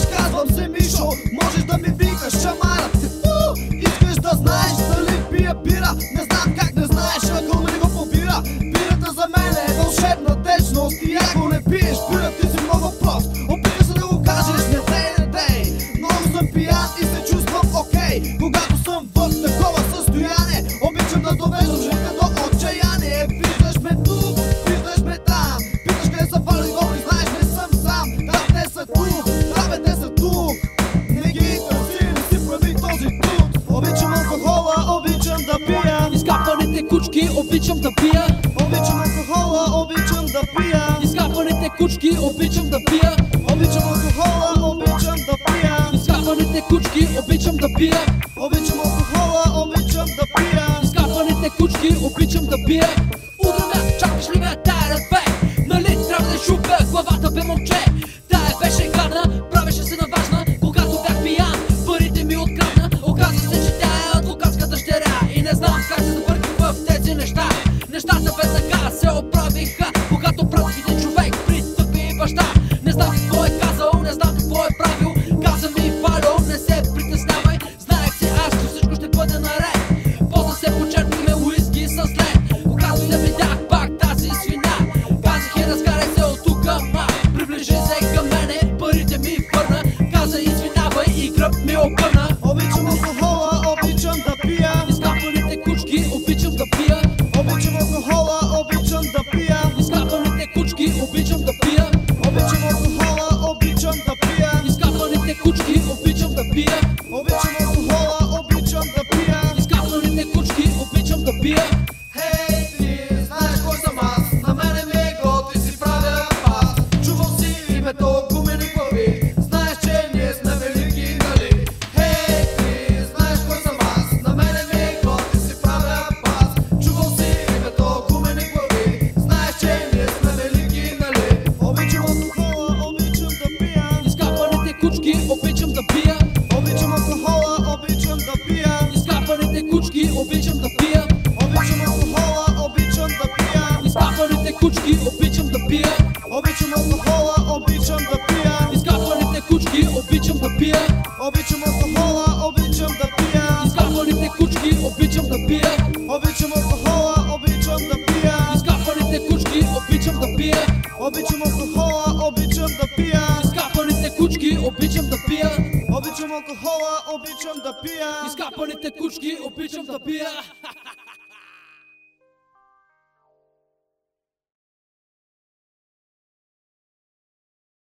Weź gaz, mam zymyszu Możesz do mnie кучки, обичам да пия. Обичам алкохола, обичам да пия. Изкапаните кучки, обичам да пия. Обичам алкохола, обичам да пия. Изкапаните кучки, обичам да пия. Обичам алкохола, обичам да пия. Изкапаните кучки, обичам да пия. seu próprio ha beer. кучки, обичам да пия. Обичам алкохола, обичам да пия. Изкапаните кучки, обичам да пия. Обичам алкохола, обичам да пия. Изкапаните кучки, обичам да пия. Обичам алкохола, обичам да пия. Изкапаните кучки, обичам да пия. Обичам алкохола, обичам да пия. Изкапаните кучки, обичам да пия. Обичам алкохола, обичам да пия. Изкапаните кучки, обичам да пия.